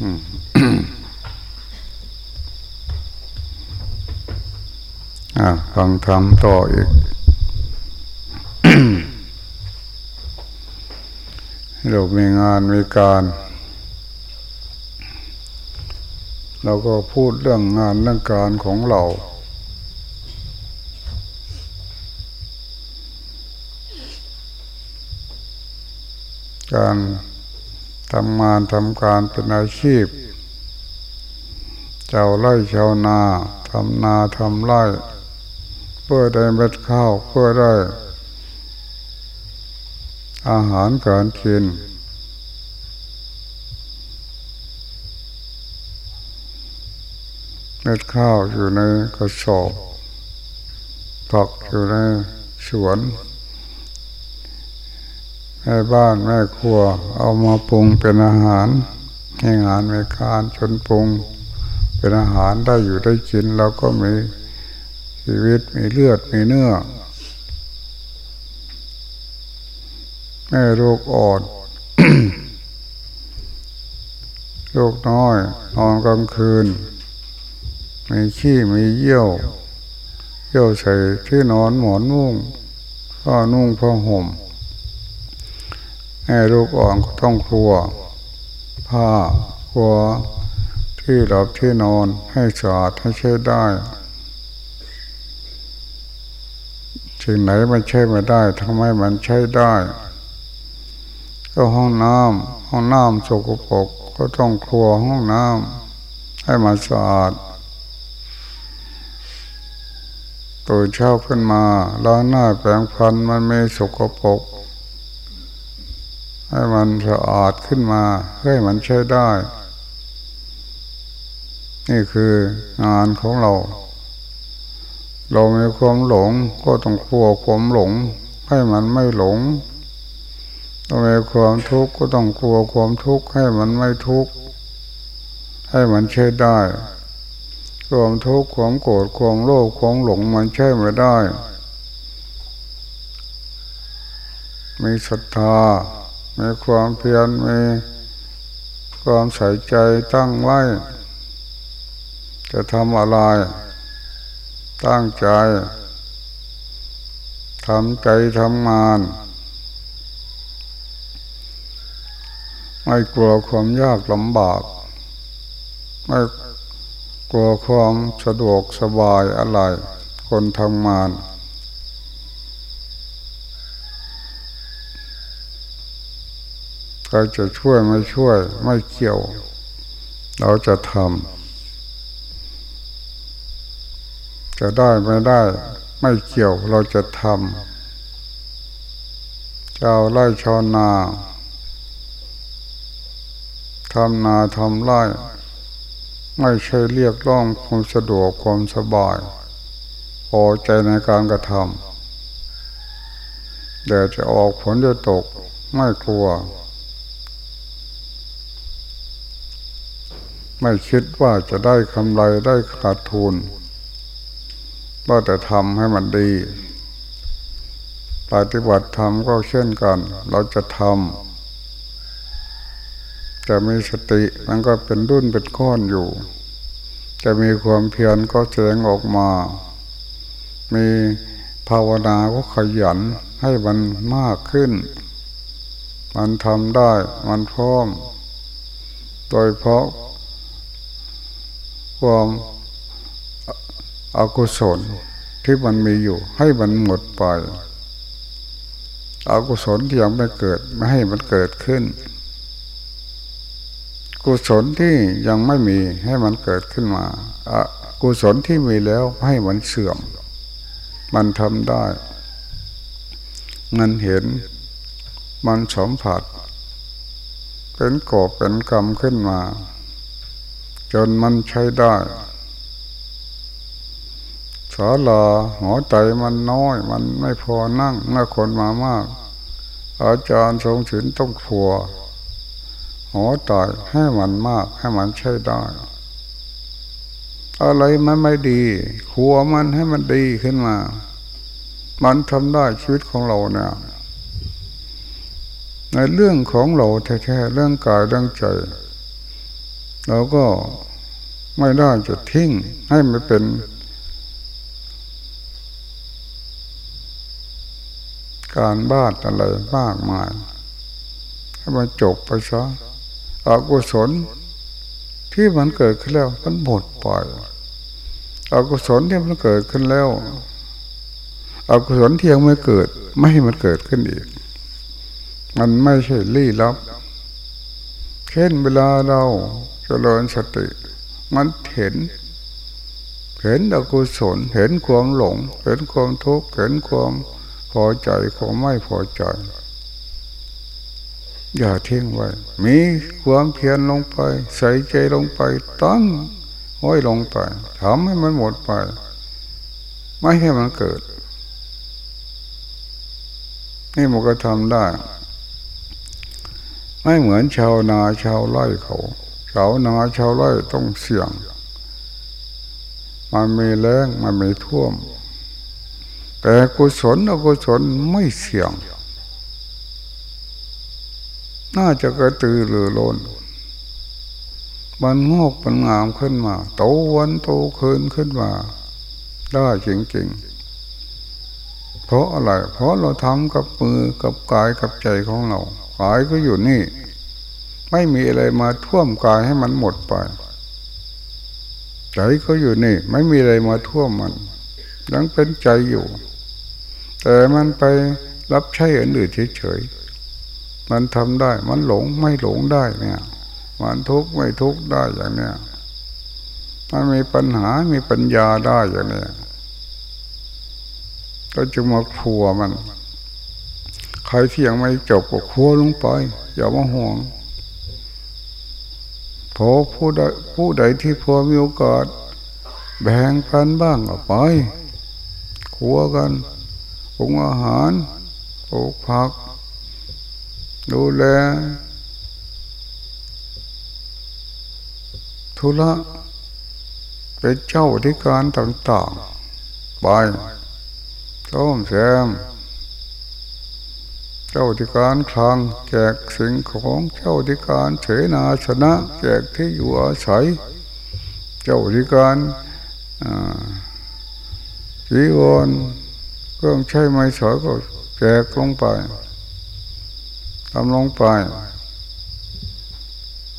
อ่าฟังธรรมต่ออีก เรามีงานมีการ เราก็พูดเรื่องงานเรื่องการของเรา การ ทำงานทำการเป็นอาชีพ เจ้าไร่ชาวนาทำนาทำไร่ เพื่อได้เม็ดข้าวเพื่อได้ อาหารการกินเม็ดข้าวอยู่ในกระสอบผักอยู่ในสวน แม่บ้านแม่ครัว เอามาปรุงเป็นอาหารให้งานในการจนปรุง เป็นอาหารได้อยู่ได้กินเราก็มีชีวิตมีเลือดมีเนื้อแม่ลูกอ่อนลูกน้อยนอนกลางคืน มีขี้มีเยี่ยว เยี่ยวใส่ที่นอนหมอนนุ่งผ้านุ่งผ้าห่ม แม่ลูกอ่อนก็ต้องครัว ผ้าครัวที่หลับที่นอนให้สะอาดให้ใช้ได้สิ่งไหนมันใช้ไม่ได้ทำไมมันใช้ได้ ก็ห้องน้ำห้องน้ำสกปรกก็ต้องครัวห้องน้ำให้มันสะอาดตื่นเช้าขึ้นมาล้างหน้าแปรงฟันมันไม่สกปรก ให้มันสะอาดขึ้นมาให้มันใช้ได้ นี่คืองานของเรา เรามีความหลงก็ต้องกลัวความหลง ให้มันไม่หลงเรามีความทุกข์ก็ต้องกลัวความทุกข์ให้มันไม่ทุกข์ให้มันใช้ได้ความทุกข์ความโกรธความโลภความหลงมันใช่ไม่ได้ มีศรัทธา มีความเพียรมีความใส่ใจตั้งไว้ จะทำอะไร ตั้งใจทำใจทำงาน ไม่กลัวความยากลำบาก ไม่กลัวความสะดวกสบายอะไร คนทำงาน ใครจะช่วยไม่ช่วย ไม่เกี่ยว เราจะทำจะได้ไม่ได้ ไม่เกี่ยวเราจะทำเจ้าไร่ชาวนาทำนาทำไร่ไม่ใช่เรียกร้องความสะดวกความสบายพอใจในการกระทำเดี๋ยวจะออกผลจะตกไม่กลัว ไม่คิดว่าจะได้คำไรได้ขาดทุนว่าแต่ทำให้มันดี ปฏิบัติธรรมก็เช่นกัน เราจะทำจะมีสติมันก็เป็นรุ่นเป็นก้อนอยู่ จะมีความเพียรก็แสดงออกมา มีภาวนาก็ขยันให้มันมากขึ้น มันทำได้ มันพร้อม โดยเพราะ ความอากุศลที่มันมีอยู่ ให้มันหมดไปอกุศลที่ยังไม่เกิดไม่ให้มันเกิดขึ้น กุศลที่ยังไม่มีให้มันเกิดขึ้นมาอกุศลที่มีแล้วให้มันเสื่อม มันทำได้ มันเห็น มันสัมผัส เป็นกอบเป็นกรรมขึ้นมา จนมันใช้ได้สาลาหัวใจมันน้อย มันไม่พอนั่งเมื่อคนมามาก อาจารย์ทรงฉินต้องขัวหัวใจให้มันมาก ให้มันใช้ได้อะไรมันไม่ดี ขัวมันให้มันดีขึ้นมา มันทำได้ชีวิตของเราเนี่ยในเรื่องของเราแท้ๆเรื่องกายเรื่องใจ เราก็ไม่ได้จะทิ้งให้มันเป็นการบ้านอะไรมากมายให้มันจบไปซะอกุศลที่มันเกิดขึ้นแล้วมันหมดไปอกุศลที่มันเกิดขึ้นแล้วอกุศลที่ยังไม่เกิด ไม่ให้มันเกิดขึ้นอีก มันไม่ใช่ลี้ลับ เช่นเวลาเรา เจริญสติ มันเห็น เห็นอกุศลเห็นความหลง เห็นความทุกข์เห็นความพอใจความไม่พอใจ อย่าทิ้งไว้ มีความเพียรลงไป ใส่ใจลงไป ตั้งไว้ลงไปทำให้มันหมดไป ไม่ให้มันเกิด นี่มันก็ทำได้ ไม่เหมือนชาวนาชาวไร่เขา ชาวนาชาวไร่ต้องเสี่ยง มันมีแรงมันมีท่วม แต่กุศลอกุศลไม่เสี่ยง น่าจะกระตือรือร้นมันงอกมันงามขึ้นมา โตวันโตคืนขึ้นมา ได้จริงๆ เพราะอะไร เพราะเราทำกับมือกับกายกับใจของเรากายก็อยู่นี่ ไม่มีอะไรมาท่วมกายให้มันหมดไปใจก็อยู่นี่ ไม่มีอะไรมาท่วมมันยังเป็นใจอยู่ แต่มันไปรับใช้อันอื่นเฉยๆมันทำได้ มันหลงไม่หลงได้เนี่ย มันทุกข์ไม่ทุกข์ได้อย่างเนี้ยมันมีปัญหามีปัญญาได้อย่างเนี้ยก็จะมาครัวมัน ใครที่ยังไม่จบก็คัวลงไป อย่ามาห่วง พอผู้ใดผู้ใดที่พอมีโอกาส แบ่งปันบ้างออกไปคัวกันปรุงอาหารปลูกผัก ดูแลธุระเป็นเจ้าที่การต่างๆ ไปต้มแซม จ้าธิการคลัง แจกสิ่งของเจ้าธิการเสนาชนะ แจกที่อยู่อาศัย เจ้าธิการจีวรเครื่องใช้ไม้สอยก็แจกลงไปทำลงไป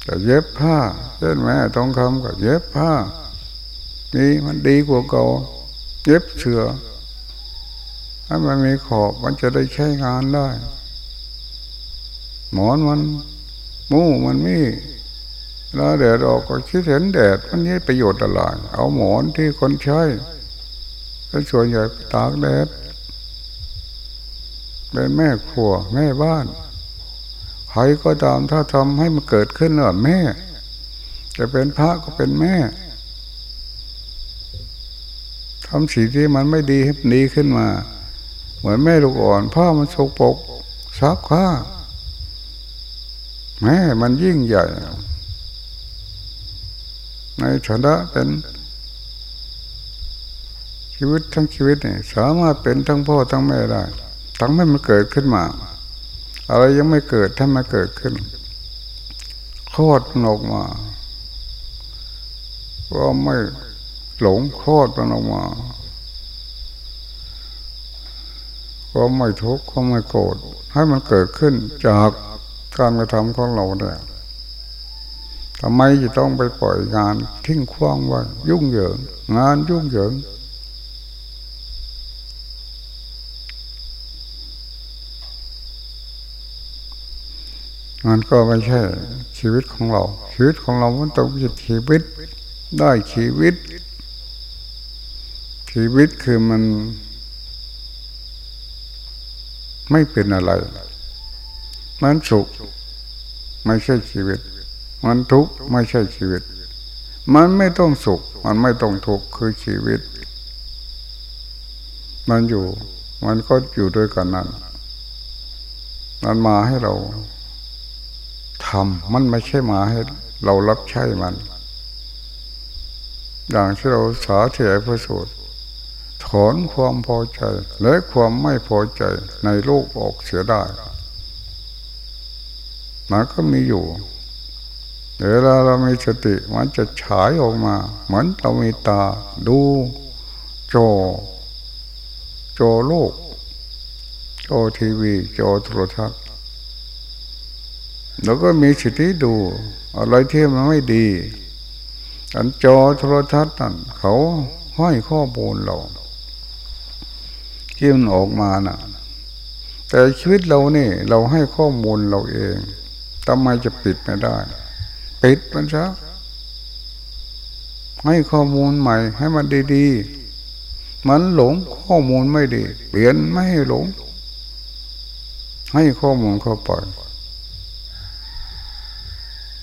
จะเย็บผ้าเช่นแม่ทองคำก็เย็บผ้านี่มันดีกว่าเก่าเย็บเสือให้มันมีขอบมันจะได้ใช้งานได้ หมอนมันมูมันมีแล้วแดดออกก็คิดเห็นแดดมันนี่ประโยชน์อะไรเอาหมอนที่คนใช้เป็นส่วนใหญ่ตากแดดเป็นแม่ครัวแม่บ้านใครก็ตามถ้าทำให้มันเกิดขึ้นแล้วแม่ จะเป็นพระก็เป็นแม่ทำสิ่งที่มันไม่ดีให้ดีขึ้นมา เหมือนแม่ลูกอ่อนพ่อมันโชกปกซักผ้า แม้มันยิ่งใหญ่ ในฐานะเป็น ชีวิตทั้งชีวิตเนี่ยสามารถเป็นทั้งพ่อทั้งแม่ได้ ทั้งไม่มันเกิดขึ้นมา อะไรยังไม่เกิดถ้ามาเกิดขึ้นคลอดมันออกมาก็ไม่หลงคลอดมันออกมาก็ไม่ทุกข์ก็ไม่โกรธให้มันเกิดขึ้นจาก การกระทำของเราเนี่ยทำไมจะต้องไปปล่อยงานทิ้งคว้างไว้ยุ่งเหยิง งานยุ่งเหยิง มันก็ไม่ใช่ ชีวิตของเรา ชีวิตของเรามันต้องเป็นชีวิตได้ชีวิต ชีวิตคือมัน ไม่เป็นอะไร มันสุขไม่ใช่ชีวิต มันทุกข์ไม่ใช่ชีวิต มันไม่ต้องสุข มันไม่ต้องทุกข์คือชีวิต มันอยู่ มันก็อยู่ด้วยกันนั้นมันมาให้เราทำมันไม่ใช่มาให้เรารับใช้มัน อย่างที่เราสาธยายพระสูตรถอนความพอใจและความไม่พอใจในโลกออกเสียได้ มันก็มีอยู่เวลาเรามีสติมันจะฉายออกมา เหมือนเรามีตาดูโจโจโลกโจทีวีโจโทรทัศน์แล้วก็มีสติดู อะไรที่มันไม่ดี อันจอโทรทัศน์นั่นเขาให้ข้อมูลเราที่มันออกมานะ่ะ แต่ชีวิตเรานี่ เราให้ข้อมูลเราเอง ทำไมจะปิดไม่ได้ ปิดมันซะให้ข้อมูลใหม่ ให้มันดีๆมันหลงข้อมูลไม่ดี เปลี่ยนไม่ให้หลง ให้ข้อมูลเข้าไป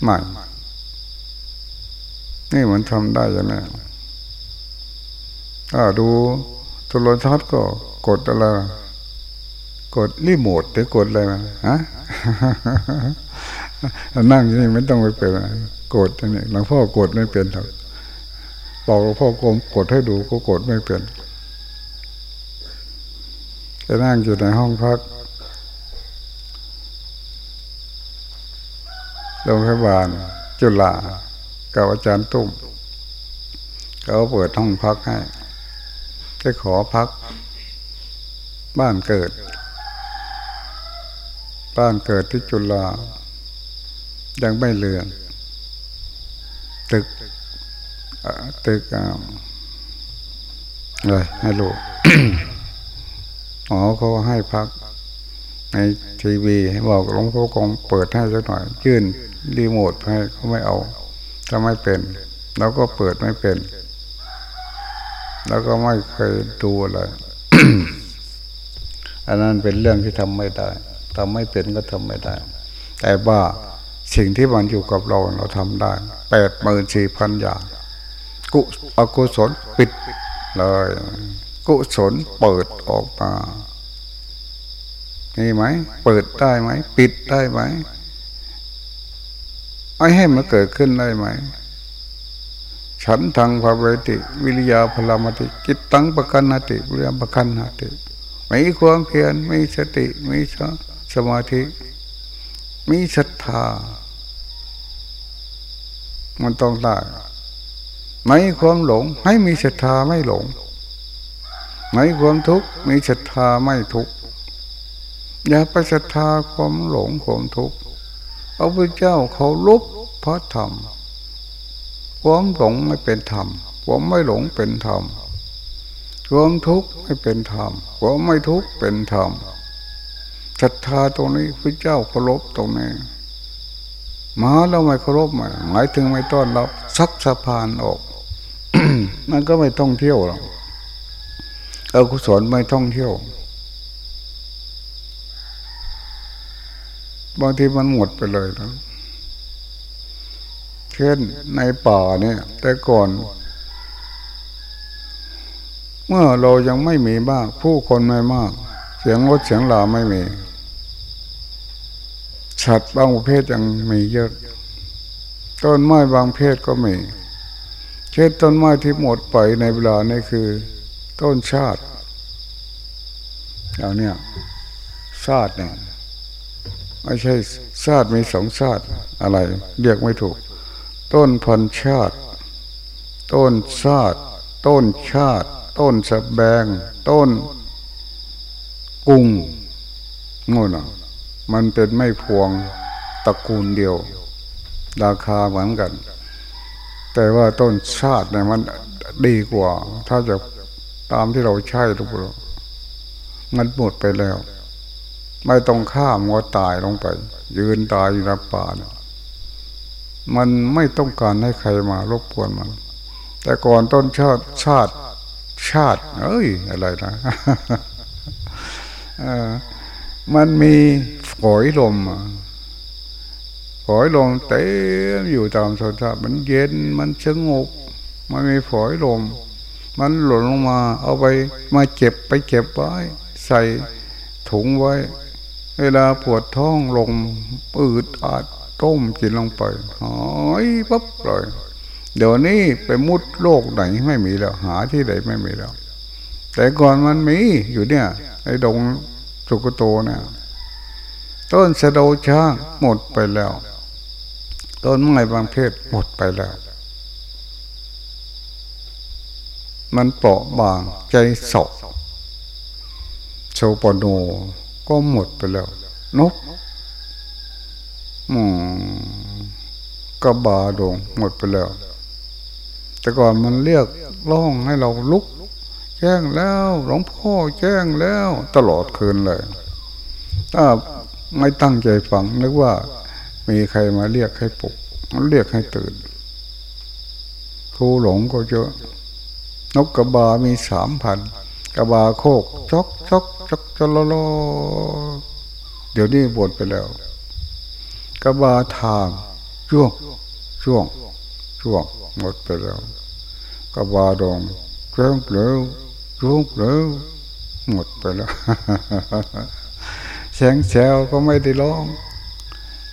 ใหม่นี่มันทำได้ยังไงถ้าดูโทรทัศน์ก็กดอะไรกดรีโมทหรือกดอะไรฮะ นั่งอยู่นี่ไม่ต้องไปเป็นกดนี่หลวงพ่อโกดไม่เป็นหรอกบอกหลวงพ่อกรมกดให้ดูก็โกดไม่เป็นจะนั่งอยู่ในห้องพักโรงพยาบาลจุฬากับอาจารย์ตุ้มเขาเปิดห้องพักให้ได้ขอพัก บ้านเกิด บ้านเกิดที่จุฬา ยังไม่เลือนตึกตึกอะไรให้ลูกอ๋อเขาให้พัก ในทีวีให้บอกหลวงพ่อกองเปิดให้สักหน่อย ยื่นรีโมทให้เขาไม่เอา ถ้าไม่เป็นเราก็เปิดไม่เป็น แล้วก็ไม่เคยดูอะไรอันนั้นเป็นเรื่องที่ทำไม่ได้ทำไม่เป็นก็ทำไม่ได้ แต่ว่า สิ่งที่มันอยู่กับเราเราทำได้แปดหมื่นสี่พันอย่าง กุอกุศลปิดเลย กุศลเปิดออกมานี่ไหม เปิดได้ไหม ปิดได้ไหมไอ้ให้มันเกิดขึ้นได้ไหม ฉันทางภาวติ วิริยาพลามติจิตตังประกันนาติวิริยาประกันนาติมีความเพียรมีสติมีสมาธิ มีศรัทธา มันต้องได้ไม่ความหลงให้มีศรัทธาไม่หลง ไม่ความทุกข์มีศรัทธาไม่ทุกข์อย่าไปศรัทธาความหลงความทุกข์พระพุทธเจ้าเขาลบพระธรรมความหลงไม่เป็นธรรมความไม่หลงเป็นธรรมความทุกข์ไม่เป็นธรรมความไม่ทุกข์เป็นธรรมศรัทธาตรงนี้พระเจ้าเคารพตรงนี้ มาแล้วไม่เคารพมาหมายถึงไม่ต้อนรับซักสะพานออกมันก็ไม่ท่องเที่ยวหรอกเอากุศลไม่ท่องเที่ยว บางทีมันหมดไปเลยนะเช่นในป่าเนี่ย แต่ก่อน เมื่อเรายังไม่มีมาก ผู้คนไม่มาก เสียงรถเสียงลาไม่มี สัตว์บางประเภทยังมีเยอะ ต้นไม้บางเพศก็มี เช่นต้นไม้ที่หมดไปในเวลานี้คือ ต้นชาติอย่างเนี้ยชาติเนี่ยไม่ใช่ชาติมีสองชาติอะไร เรียกไม่ถูก ต้นพันชาติ ต้นชาติ ต้นชาติ ต้นสะแบง ต้นกุ้งงูนะ มันเป็นไม่พวงตระกูลเดียว ราคาเหมือนกัน แต่ว่าต้นชาติเนี่ยมันดีกว่า ถ้าจะตามที่เราใช้ทุกคนมันหมดไปแล้ว ไม่ต้องฆ่ามัวตายลงไป ยืนตายอยู่ในป่านะมันไม่ต้องการให้ใครมารบกวนมัน แต่ก่อนต้นชาติชาติชาติ เอ้ย อะไรนะ มันมีฝอยลมฝอยลมเต็มอยู่ตามสนชาติมันเย็นมันสงบมันมีฝอยลม มันหล่นลงมา เอาไปมาเก็บไปเก็บไว้ ใส่ถุงไว้ เวลาปวดท้องลงอืดอาดต้มกินลงไปหายปั๊บเลยเดี๋ยวนี้ไปมุดโลกไหนไม่มีแล้ว หาที่ไหนไม่มีแล้ว แต่ก่อนมันมีอยู่เนี่ยไอ้ดง สุกโตเนี่ยต้นสะโดช้างหมดไปแล้ว ต้นไม้บางเพศหมดไปแล้ว มันเปราะบางใจสอกโชปโนก็หมดไปแล้ว นกหมูกระบาดงหมดไปแล้ว แต่ก่อนมันเรียกร้องให้เราลุก แจ้งแล้ว หลวงพ่อแจ้งแล้ว ตลอดคืนเลย ถ้าไม่ตั้งใจฟังนึกว่า มีใครมาเรียกให้ปลุกเรียกให้ตื่นครูหลงก็เยอะนกกระบา มีสามพันกระบาโคกชกชกชกจลโลเดี๋ยวนี้บวชไปแล้ว กระบาทางช่วงช่วงช่วงหมดไปแล้ว กระบาดองเกล้งเปล่า ช่วงเปล่าหมดไปแล้วแสงแซวก็ไม่ได้ร้อง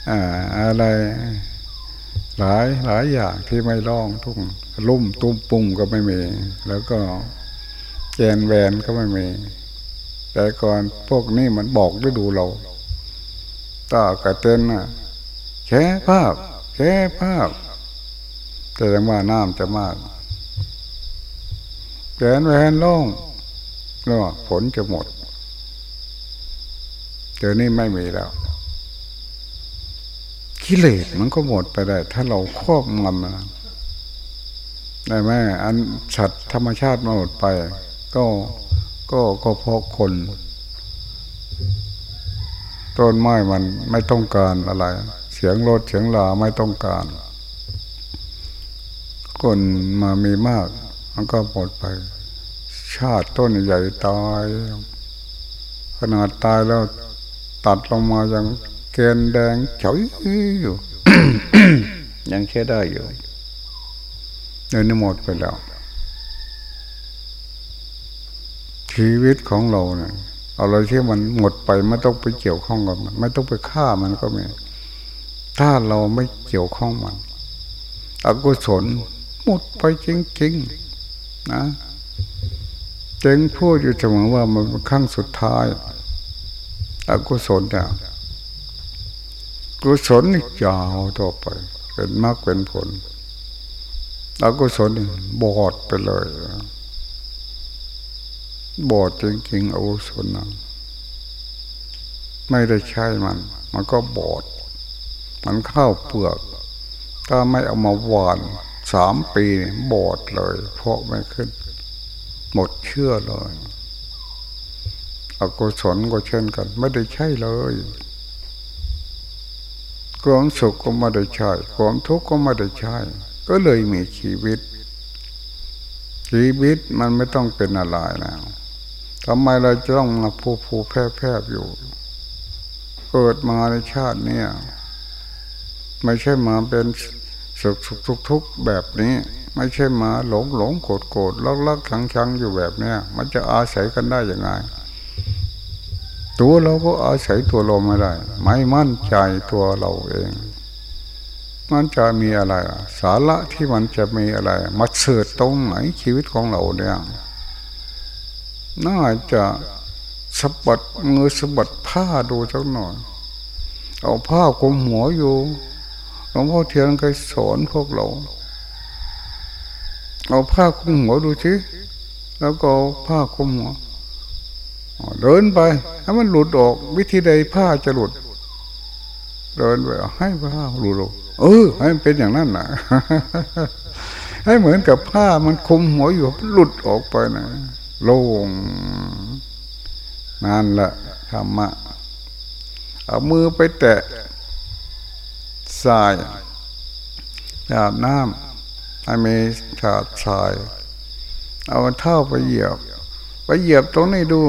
อ่าอะไรหลายหลายอย่างที่ไม่ร้องทุ่งลุ่มตุ้มปุ่มก็ไม่มี แล้วก็แกนแวนก็ไม่มี แต่ก่อนพวกนี้มันบอกฤดูเราตากระเต้นนะแค่ภาพแค่ภาพ แต่ว่าน้ำจะมาก แกนแวนล่องแล้วฝนจะหมดเดี๋ยวนี้ไม่มีแล้วกิเลสมันก็หมดไปได้ ถ้าเราครอบงำนะได้ไหมอันสัตว์ธรรมชาติมาหมดไป ก็ก็ก็เพราะคน ต้นไม้มันไม่ต้องการอะไร เสียงรถเสียงลาไม่ต้องการ คนมามีมาก มันก็หมดไป ชาติต้นใหญ่ตาย ขนาดตายแล้ว ตัดลงมาอยังเกณฑ์แดงเฉยอยู่ยังเชื่อได้อยู่เดินหมดไปแล้ว ชีวิตของเราเนี่ยอะไรที่มันหมดไปไม่ต้องไปเกี่ยวข้องกับมัน ไม่ต้องไปฆ่ามันก็ไม่ถ้าเราไม่เกี่ยวข้องมันอกุศลหมดไปจริงๆ นะเจงพูดอยู่เสมอว่ามันเป็นขั้งสุดท้ายอกุศลเนี่ยกุศลนี่ยาวต่อไป เป็นมากเป็นผลอกุศลบอดไปเลยบอดจริงๆอกุศลนะไม่ได้ใช้มัน มันก็บอด มันเข้าเปลือก ถ้าไม่เอามาหวาน สามปีบอดเลย เพราะไม่ขึ้น หมดเชื่อเลยอกุศลก็เช่นกัน ไม่ได้ใช่เลยความสุขก็ไม่ได้ใช่ความทุกข์ก็ไม่ได้ใช่ ก็เลยมีชีวิต ชีวิตมันไม่ต้องเป็นอะไรแล้วทำไมเราจะต้องมาผูผูแพร่แพร่อยู่ เกิดมาในชาติเนี่ย ไม่ใช่มาเป็น สุขสุขทุกทุกแบบนี้ ไม่ใช่มาหลงหลงโกรธโกรธลักลักชังชังอยู่แบบเนี้ยมันจะอาศัยกันได้ยังไง ตัวเราก็อาศัยตัวเราไม่ได้ ไม่มั่นใจตัวเราเอง มันจะมีอะไร สาระที่มันจะมีอะไรมาเสิร์ตตรงไหนชีวิตของเราเนี่ยน่าจะสะบัดมือสะบัดผ้าดูสักหน่อย เอาผ้าคลุมหัวอยู่ หลวงพ่อเทียนเคยสอนพวกเราเอาผ้าคลุมหัวดูสิแล้วก็ผ้าคลุมหัวเดินไปให้มันหลุดออกวิธีใดผ้าจะหลุด เดินไปให้ผ้าหลุดออกเออ ให้มันเป็นอย่างนั้นนะให้เหมือนกับผ้ามันคุมหัวอยู่หลุดออกไปนะโล่งนั่นแหละธรรมะเอามือไปแตะ ทรายอาบน้ำให้มีฉาดทราย เอาเท้าไปเหยียบ ไปเหยียบตรงนี้ดู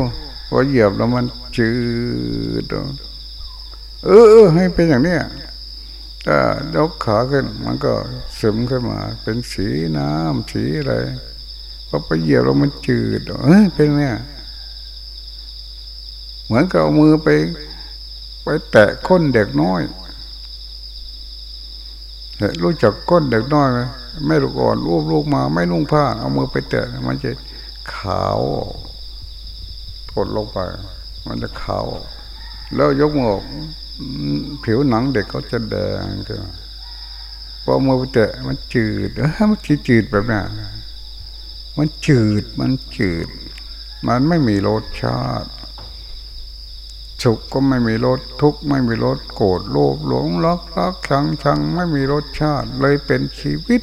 พอเหยียบแล้วมันจืดเออเออให้เป็นอย่างเนี้ถ้ายกขาขึ้น มันก็ซึมขึ้นมา เป็นสีน้ำสีอะไรพอไปเหยียบแล้วมันจืดเออเป็นเนี่ยเหมือนกับเอามือไป ไปแตะก้นเด็กน้อย รู้จักก้นเด็กน้อยไหมไม่ลูกอ่อนรูปลูกมา ไม่นุ่งผ้า เอามือไปแตะมันจะขาวกดลงไป มันจะขาว แล้วยกมือผิวหนังเด็กเขาจะแดงขึ้นพอมือไปเตะมันจืดเออมันจืดแบบนั้นมันจืดมันจืด มันไม่มีรสชาติ สุขก็ไม่มีรสทุกข์ไม่มีรสโกรธโลภหลงรักรักชังชังไม่มีรสชาติ เลยเป็นชีวิต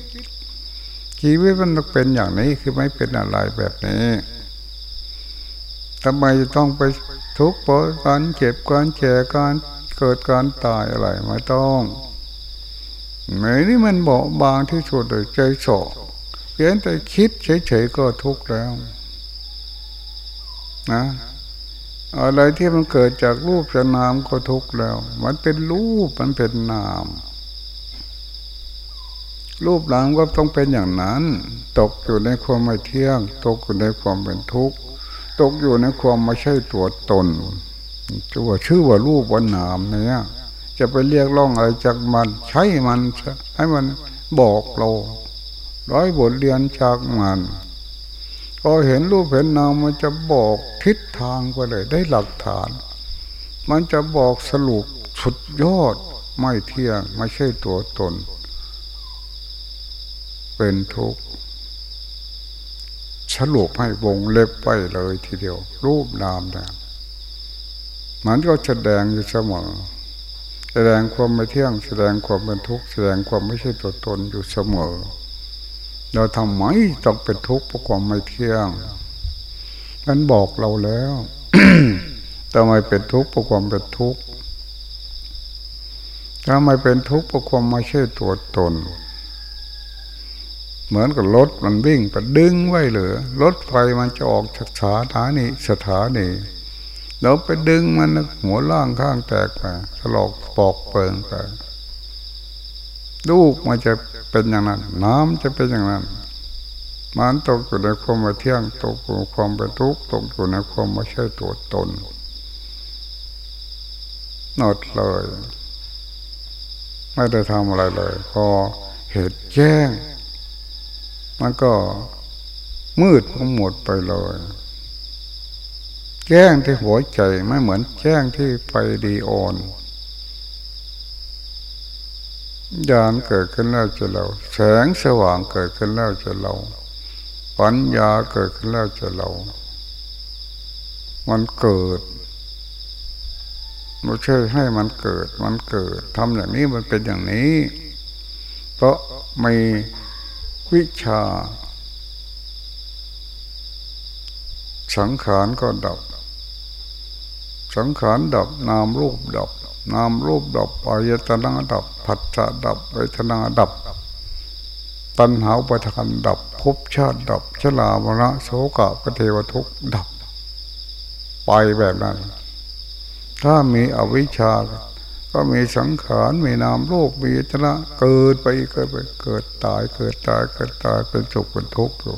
ชีวิตมันต้องเป็นอย่างนี้คือไม่เป็นอะไรแบบนี้ทำไมจะต้องไปทุกข์เพราะการเจ็บการแก่การเกิดการตายอะไรไม่ต้องไหนนี่มันเบาบางที่สุดเลยใจโศกเพียงแต่คิดเฉยๆก็ทุกข์แล้ว นะ อะไรที่มันเกิดจากรูปจะนามก็ทุกข์แล้ว มันเป็นรูปมันเป็นนาม รูปนามก็ต้องเป็นอย่างนั้น ตกอยู่ในความไม่เที่ยง ตกอยู่ในความเป็นทุกข์ ตกอยู่ในความไม่ใช่ตัวตนจะว่าชื่อว่ารูปว่านามเนี่ยจะไปเรียกร้องอะไรจากมัน ใช้มันให้มันบอกเราร้อยบทเรียนจากมัน พอเห็นรูปเห็นนามมันจะบอกทิศทางไปเลย ได้หลักฐาน มันจะบอกสรุปสุดยอดไม่เที่ยงไม่ใช่ตัวตน เป็นทุกข์สรุปให้วงเล็บไปเลยทีเดียว รูปนามนะมันก็แสดงอยู่เสมอแสดงความไม่เที่ยง แสดงความเป็นทุกข์แสดงความไม่ใช่ตัวตนอยู่เสมอ เราทำไมต้องเป็นทุกข์เพราะความไม่เที่ยงมันบอกเราแล้วทำไมเป็นทุกข์เพราะความเป็นทุกข์ทำไมเป็นทุกข์เพราะความไม่ใช่ตัวตน เหมือนกับรถมันวิ่งไปดึงไว้เหลือรถไฟมันจะออกจากสถานีสถานีเราไปดึงมันหัวล่างข้างแตกไปถลอกปอกเปิงไปลูกมันจะ เป็นอย่างนั้น น้ำจะเป็นอย่างนั้น มันตกอยู่ในความไม่เที่ยงตกอยู่ในความเป็นทุกข์ตกอยู่ในความไม่ใช่ตัวตนนดเลย ไม่ได้ทำอะไรเลย พอเหตุแจ้ง มันก็มืดทั้งหมดไปเลยแจ้งที่หัวใจไม่เหมือนแจ้งที่ไฟดีออน ญาณเกิดขึ้นแล้วจะเรา แสงสว่างเกิดขึ้นแล้วจะเรา ปัญญาเกิดขึ้นแล้วจะเรา มันเกิดไม่ใช่ให้มันเกิด มันเกิดทำอย่างนี้มันเป็นอย่างนี้ เพราะมีวิชา สังขารก็ดับ สังขารดับนามรูปดับ นามรูปดับอายตนะดับผัสสะดับเวทนาดับ ตัณหาปัทานดับภพชาติดับชลามระโสกะปเทวทุกดับ ไปแบบนั้น ถ้ามีอวิชชา ก็มีสังขารมีนามรูปมีตนะเกิดไปเกิดไปเกิดตายเกิดตายเกิดตายเป็นสุขเป็นทุกข์อยู่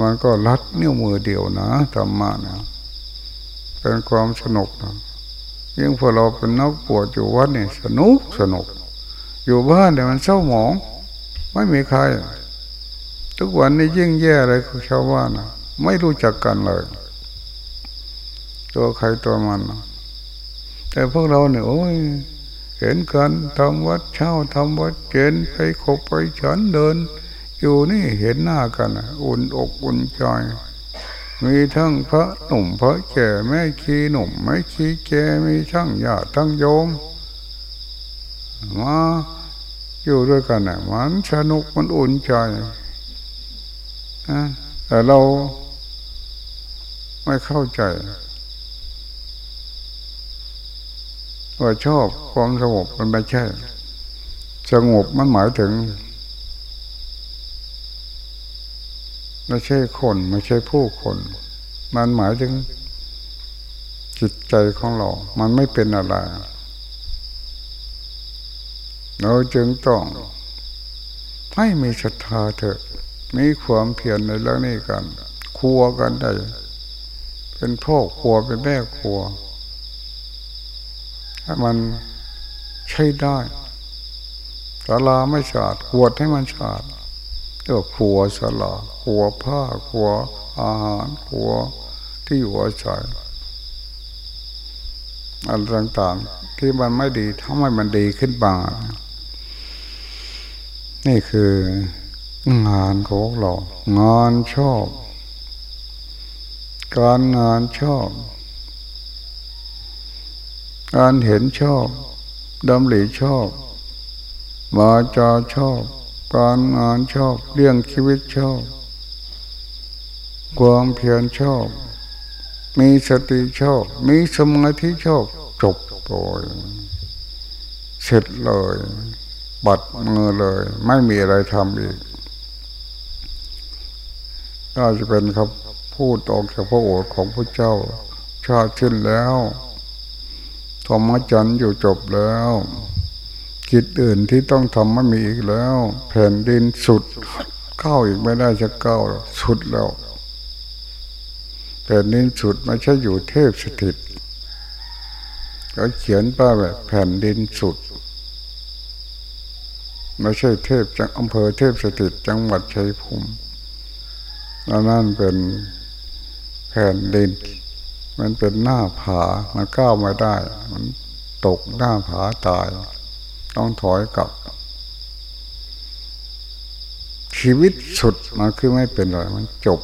มันก็รัดนิ้วมือเดียวนะธรรมะนะ เป็นความสนุกนะยิ่งพอเราเป็นนักปวดอยู่วัดนี่สนุกสนุก อยู่บ้านเนี่ยมันเศร้าหมอง ไม่มีใคร ทุกวันนี้ยิ่งแย่เลยคือชาวบ้านนะไม่รู้จักกันเลย ตัวใครตัวมันนะแต่พวกเราเนี่ยโอ้ยเห็นกันทำวัดเช่าทำวัดเจนไปขบไปฉันเดิน อยู่นี่เห็นหน้ากัน อุ่นอกอุ่นใจ มีทั้งพระหนุ่มพระแก่แม่ชีหนุ่มแม่ชีแก่มีทั้งญาติทั้งโยมมาอยู่ด้วยกันน่ะมันสนุกมันอุ่นใจนะแต่เราไม่เข้าใจว่าชอบความสงบมันไม่ใช่ สงบมันหมายถึง ไม่ใช่คนไม่ใช่ผู้คน มันหมายถึง จิตใจของเรา มันไม่เป็นอะไรเราจึงต้องให้มีศรัทธาเถอะ มีความเพียรในเรื่องนี้กัน ครัวกันได้ เป็นพ่อครัวเป็นแม่ครัวให้มันใช้ได้สาลาไม่สะอาดขวดให้มันสะอาด เรียกครัวสลาครัวผ้าครัวอาหารครัวที่อยู่อาศัยอะไรต่างๆ ที่มันไม่ดีทำให้มันดีขึ้นมานี่คืองานของเรา งานชอบ การงานชอบ การเห็นชอบดำริชอบมาจาชอบ การงานชอบเรื่องชีวิตชอบ ความเพียรชอบ มีสติชอบ มีสมาธิชอบ จบโดยเสร็จเลยบัดมือเลย ไม่มีอะไรทำอีกก็จะเป็นครับพูดออกจากพระโอษฐ์ของพระเจ้า ชาติขึ้นแล้วธรรมจันทร์อยู่จบแล้ว กิจอื่นที่ต้องทำไม่มีอีกแล้ว แผ่นดินสุดเข้าอีกไม่ได้จะเก้าสุดแล้วแผ่นดินสุดไม่ใช่อยู่เทพสถิตเขาเขียนป้าแบบแผ่นดินสุดไม่ใช่เทพจากอำเภอเทพสถิตจังหวัดชัยภูมินั่นเป็นแผ่นดิน มันเป็นหน้าผา มันก้าวไม่ได้ มันตกหน้าผาตาย ต้องถอยกลับ ชีวิตสุดมันคือไม่เป็นไรมันจบ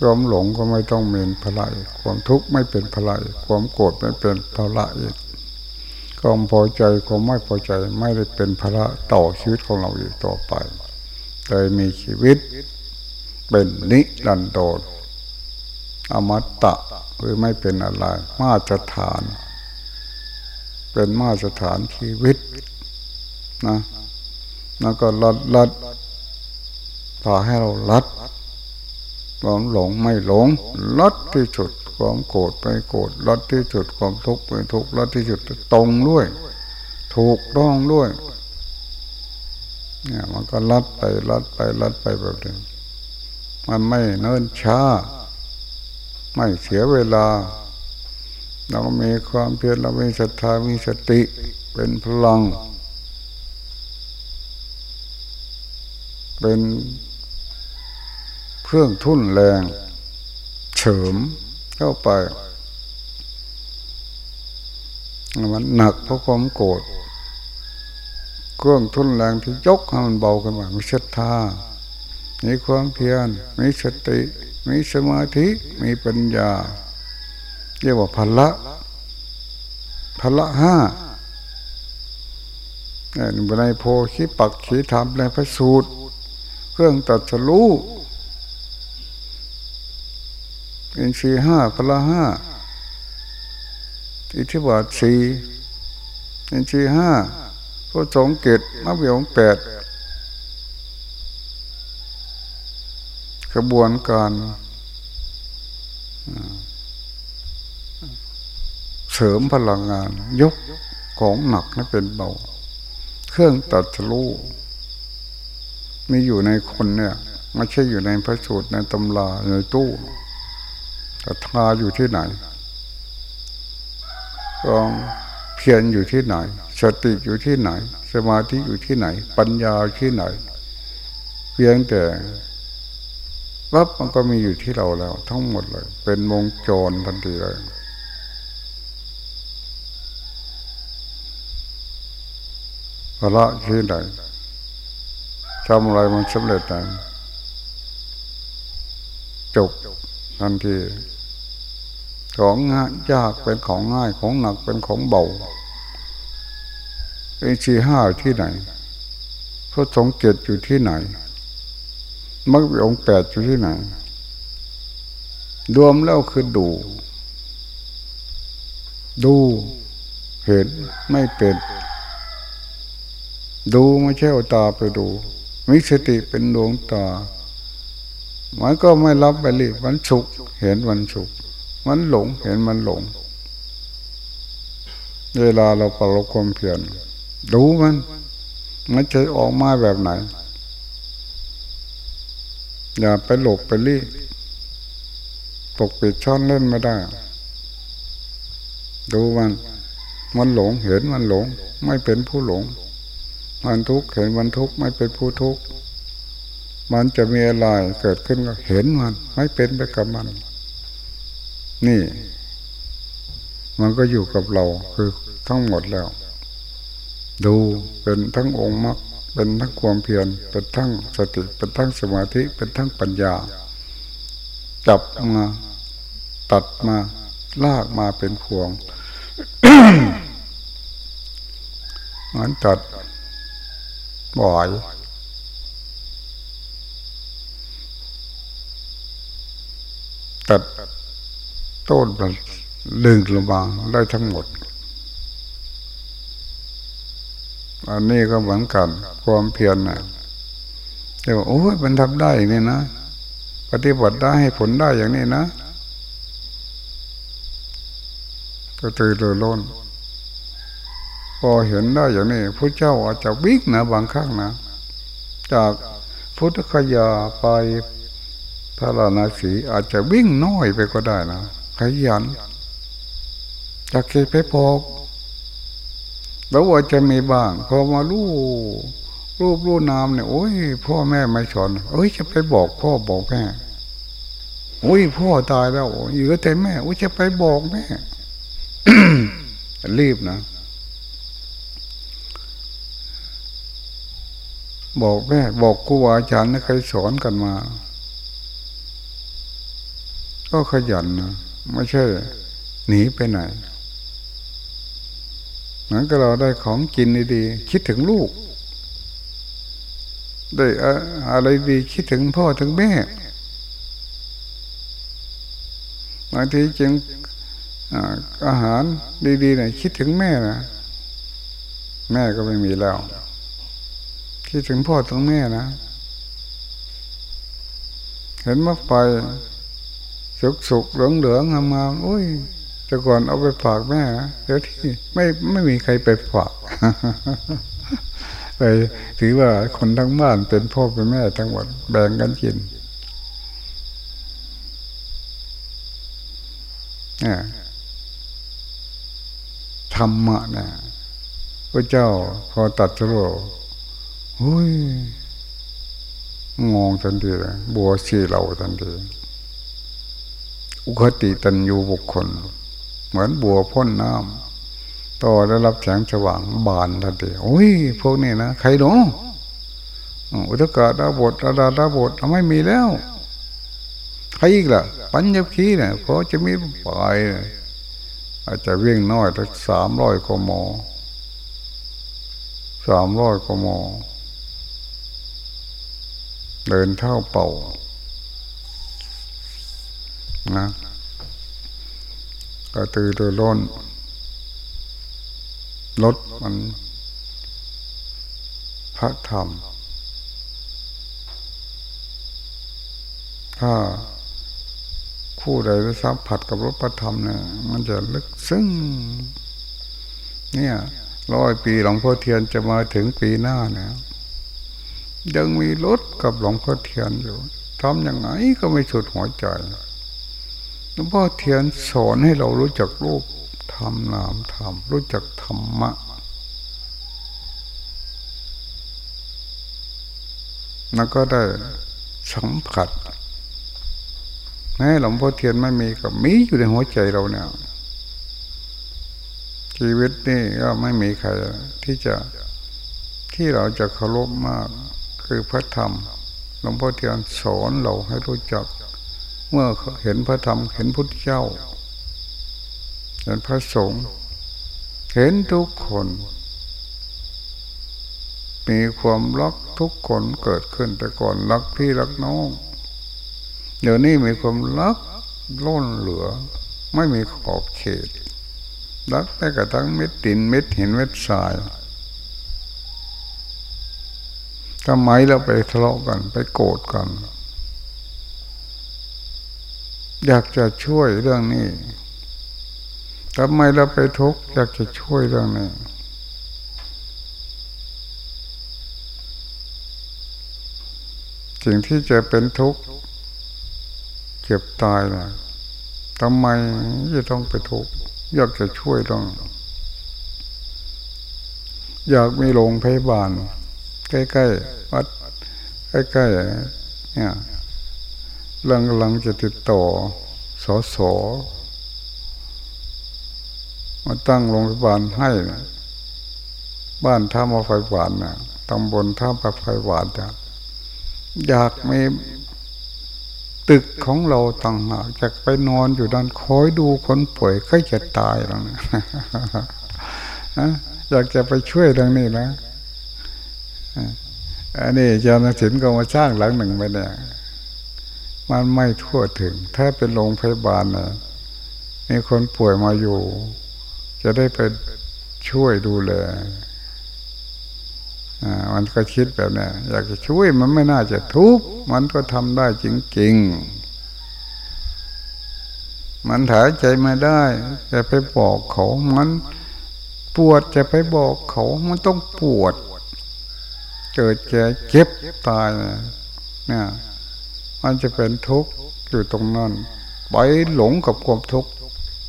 ความหลงก็ไม่ต้องเป็นพลายความทุกข์ไม่เป็นพลายความโกรธไม่เป็นพละอีกความพอใจความไม่พอใจไม่ได้เป็นพระต่อชีวิตของเราอีกต่อไปเลยมีชีวิตเป็นนิรันดรอมตะคือไม่เป็นอะไร มาตรฐาน เป็นมาตรฐานชีวิตนะแล้วก็ลัดลัดพาให้เราลัดความหลงไม่หลงลัดที่สุดความโกรธไปโกรธลัดที่สุดความทุกข์ไปทุกข์ลัดที่สุดตรงด้วย ถูกต้องด้วยเนี่ยมันก็ลัดไปลัดไปลัดไปแบบนี้มันไม่เนิ่นช้า ไม่เสียเวลา เรามีความเพียรเรามีศรัทธามีสติเป็นพลัง เป็นเครื่องทุ่นแรงเฉริมเข้าไปมันหนักเพราะความโกรธเครื่องทุ่นแรงที่ยกให้มันเบาขึ้นมามีศรัทธามีความเพียรมีสติ มีสมาธิ มีปัญญา เรียกว่าพละพละห้าในโพธิปักขีธรรมในพระสูตร เครื่องตัดสู้อินทรีห้าพละห้าอิทธิบาทสี่อินทรีห้าพระสงเกตมะเบียงแปดกระบวนการ สริมพลังงาน ยกของหนักให้เป็นเบา เครื่องตัดสู้มีอยู่ในคนเนี่ยไม่ใช่อยู่ในพระสูตรในตำราในตู้แต่ทาอยู่ที่ไหนกองเพียรอยู่ที่ไหน สติอยู่ที่ไหน สมาธิอยู่ที่ไหน ปัญญาที่ไหน เพียงแต่วับมันก็มีอยู่ที่เราแล้ว ทั้งหมดเลย เป็นวงจรทันทีเลย พระที่ไหนทำอะไรมันสำเร็จนะจบทันทีของง่ายยากเป็นของง่ายของหนักเป็นของเบาเอชีห้าที่ไหนพระสงฆ์เกตอยู่ที่ไหนมรรคองแปดอยู่ที่ไหน รวมแล้วคือดู ดู เห็นไม่เป็น ดูไม่ใช่เอาตาไปดู มีสติเป็นดวงตา มันก็ไม่รับไปเลยมันสุขเห็นมันสุขมันหลงเห็นมันหลง เวลาเราประลบความเพียรดูมัน มันจะออกมาแบบไหน อย่าไปหลบไปรีปกปิดช่อนเล่นไม่ได้ ดูมัน มันหลงเห็นมันหลง ไม่เป็นผู้หลง มันทุกข์เห็นมันทุกข์ไม่เป็นผู้ทุกข์มันจะมีอะไรเกิดขึ้นก็เห็นมัน ไม่เป็นไปกับมัน นี่ มันก็อยู่กับเราคือทั้งหมดแล้ว ดูเป็นทั้งองค์มรรคเป็นทั้งความเพียรเป็นทั้งสติ เป็นทั้งสมาธิ เป็นทั้งปัญญา จับมาตัดมาลากมาเป็นพวงมันตัด บ่อยตัดต้นมันดึงลงมาได้ทั้งหมด อันนี้ก็เหมือนกัน ความเพียรนะแต่ว่าโอ้ยมันทำได้นี่นะ ปฏิบัติได้ให้ผลได้อย่างนี้นะก็ตื่นเรือล้น พอเห็นได้อย่างนี้พระเจ้าอาจจะวิ่งนะบางครั้งนะ จากพุทธคยาไปพระราณสีอาจจะวิ่งน้อยไปก็ได้นะขยันจากเคไปพอกแล้วว่าจจะมีบ้าง พอมาลู่รูปรูนามเนี่ยโอ้ยพ่อแม่ไม่สอนเอ้ยจะไปบอกพ่อบอกแม่โอ้ยพ่อตายแล้วอยู่กับแต่แม่โอ้ยจะไปบอกแม่รีบนะ บอกแม่บอกครูอาจารย์นะใครสอนกันมา ก็ขยันนะไม่ใช่หนีไปไหนเหมือนกับเราได้ของกินดีๆคิดถึงลูก ได้อะไรดีคิดถึงพ่อถึงแม่บางทีจึงอาหารดีๆเนี่ยคิดถึงแม่นะแม่ก็ไม่มีแล้ว คิดถึงพ่อถึงแม่นะ เห็นมักไปสุกสุกเหลืองเหลืองงามๆโอ้ยแต่ก่อนเอาไปฝากแม่เดี๋ยวที่ไม่ไม่มีใครไปฝากเลยถือว่าคนทั้งบ้านเป็นพ่อเป็นแม่ทั้งหมดแบ่งกันกินธรรมะนะพระเจ้าพอตัดสโล หุ้ยงงทันทีเลยบัวสีเราทันทีอุคติตันยูบุคคล เหมือนบัวพ่นน้ำต่อได้รับแสงสว่างบานทันทีโอ้ยพวกนี้นะใครหนูอุตกาดาบทอาดาดาบทไม่มีแล้วใครอีกล่ะ ปัญญคีเนี่ยพอจะมีไปอาจจะวิ่งน้อยถึงสามร้อยกมสามร้อยกม เดินเท่าเป่านะก็ตือรือร้นลดมันพระธรรม ถ้าคู่ใดได้สัมผัสกับรถพระธรรมเนี่ยมันจะลึกซึ้งเนี่ยร้อยปีหลวงพ่อเทียนจะมาถึงปีหน้าเนี่ย ยังมีรถกับหลวงพ่อเทียนอยู่ทำยังไงก็ไม่สุดหัวใจหลวงพ่อเทียนสอนให้เรารู้จักรูปธรรมนามธรรมรู้จักธรรมะ แล้วก็ได้สัมผัสแม้หลวงพ่อเทียนไม่มีก็มีอยู่ในหัวใจเราเนี่ยชีวิตนี่ก็ไม่มีใครที่จะที่เราจะเคารพมาก คือพระธรรมหลวงพ่อเทียนสอนเราให้รู้จัก เมื่อเห็นพระธรรมเห็นพุทธเจ้าเห็นพระสงฆ์เห็นทุกคน มีความรักทุกคนเกิดขึ้นแต่ก่อนรักพี่รักน้องเดี๋ยวนี้มีความรักล้นเหลือ ไม่มีขอบเขตรักแม้กระทั่งเม็ดดินเม็ดหินเม็ดทราย ทำไมเราไปทะเลาะกัน ไปโกรธกัน อยากจะช่วยเรื่องนี้ทำไมเราไปทุกข์อยากจะช่วยเรื่องนี้สิ่งที่จะเป็นทุกข์เจ็บตายนะทำไมจะต้องไปทุกข์อยากจะช่วยต้อง อยากมีโรงพยาบาล ใกล้ๆวัดใกล้ๆเนี่ยลังกำลังจะติดต่อสอสอมาตั้งโรงพยาบาลให้บ้านท่ามาไฟหวานนะตำบลท่ามาไฟหวานจะอยากมีตึกของเราต่างหากจะไปนอนอยู่ด้านคอยดูคนป่วยใก็จะตายแล้วนะอยากจะไปช่วยดังนี้นะ อันนี้อาจารย์ศิลป์ก็มาสร้างหลังหนึ่งไปเนี่ยมันไม่ทั่วถึง ถ้าเป็นโรงพยาบาลนะมีคนป่วยมาอยู่ จะได้ไปช่วยดูแลมันก็คิดแบบนี้อยากจะช่วยมันไม่น่าจะทุกข์มันก็ทำได้จริงๆ มันถ่ายใจมาได้จะไปบอกเขา มันปวดจะไปบอกเขา มันต้องปวด เกิดแก่เจ็บตายเนี่ยมันจะเป็นทุกข์อยู่ตรงนั้นไปหลงกับความทุกข์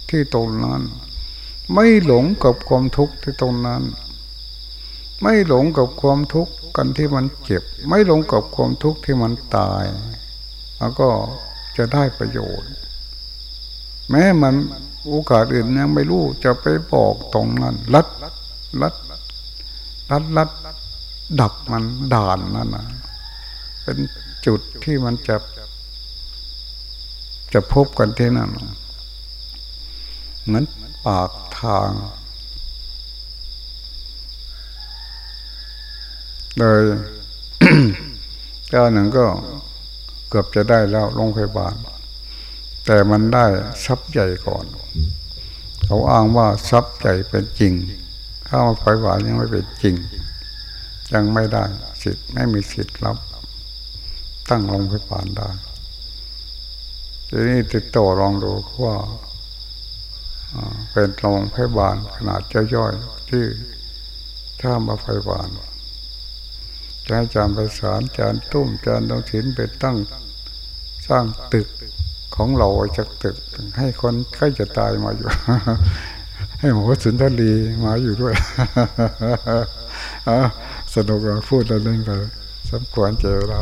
ที่ตรงนั้น ไม่หลงกับความทุกข์ที่ตรงนั้น ไม่หลงกับความทุกข์กันที่มันเจ็บ ไม่หลงกับความทุกข์ที่มันตาย แล้วก็จะได้ประโยชน์ แม้มันโอกาสอื่นยังไม่รู้จะไปบอกตรงนั้น ลัดลัดลัดลัด ดับมันด่านนั่นนะเป็นจุดที่มันจะ จะพบกันที่นั่นเหมือนปากทาง เลยเจ้าหนึ่งก็เกือบจะได้แล้วโรงพยาบาล แต่มันได้ทรัพย์ใหญ่ก่อน เขาอ้างว่าทรัพย์ใหญ่เป็นจริงข้าวไฟหวานยังไม่เป็นจริง ยังไม่ได้สิทธิ์ไม่มีสิทธิ์รับ ตั้งโรงพยาบาลได้ทีนี้ติดต่อลองดูว่าเป็นโรงพยาบาลขนาดย่อยๆที่ท่ามาไฟหวานจะให้จารย์ประสานจารย์ตุ้มจารย์ต้องถินไปตั้งสร้างตึกของเราจากตึก ให้คนใกล้จะตายมาอยู่ ให้หมอสุนทรีมาอยู่ด้วย สนุกพูดแล้วเล่นไปสมควรเจอเรา